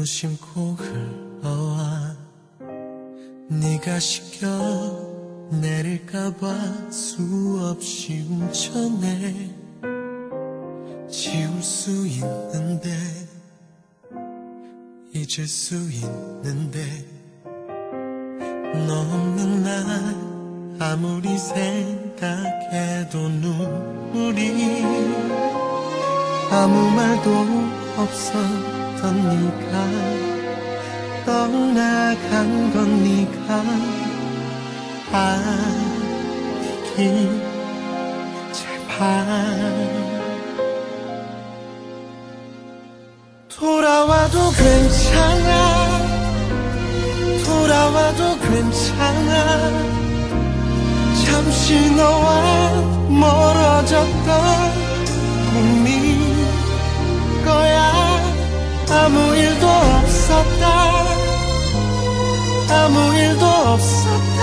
무심코 흘러와 네가 시켜 내릴까봐 수없이 움켜내 지울 수 있는데 잊을 수 있는데 너 없는 날 아무리 생각해도 눈물이 아무 말도 없 었던 네가 떠나간 건 네가 알기 제발 돌아와도 괜찮아. 돌아와도 괜찮아. 잠시 너와 멀어졌던 일도 없었다. 아무 일도 없었다.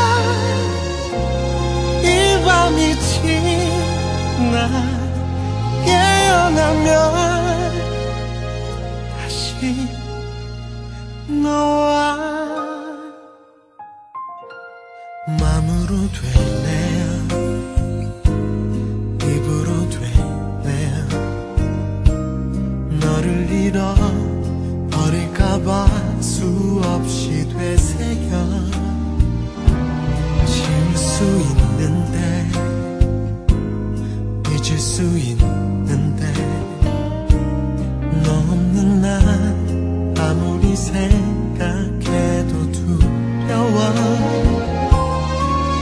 이 밤이 지나 깨어나면 다시 너와 마음으로 되뇌어 입으로 되뇌어 너를 잃어 버릴까봐. 수없이 되새겨. 지울 수 있는데 잊을 수 있는데. 너 없는 날 아무리 생각해도 두려워.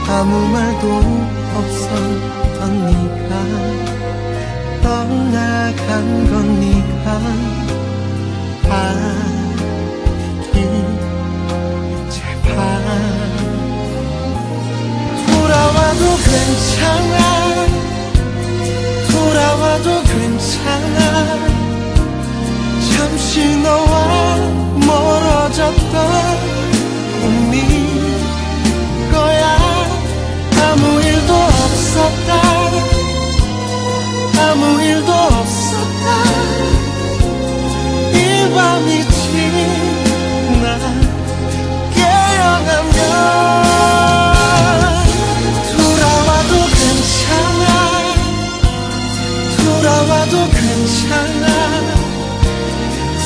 아무 말도 없었던 네가 떠나간 건 네가 알 괜찮아. 돌아와도 괜찮아. 잠시 너와 멀어졌던 꿈이 거야. 아무 일도 없었다. 아무 일도 없었다. 이 밤이 와도 괜찮아.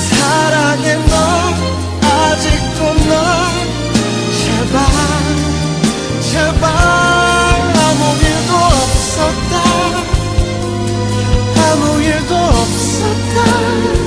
사랑해 너. 아직도 널 제발 제발. 아무 일도 없었다. 아무 일도 없었다.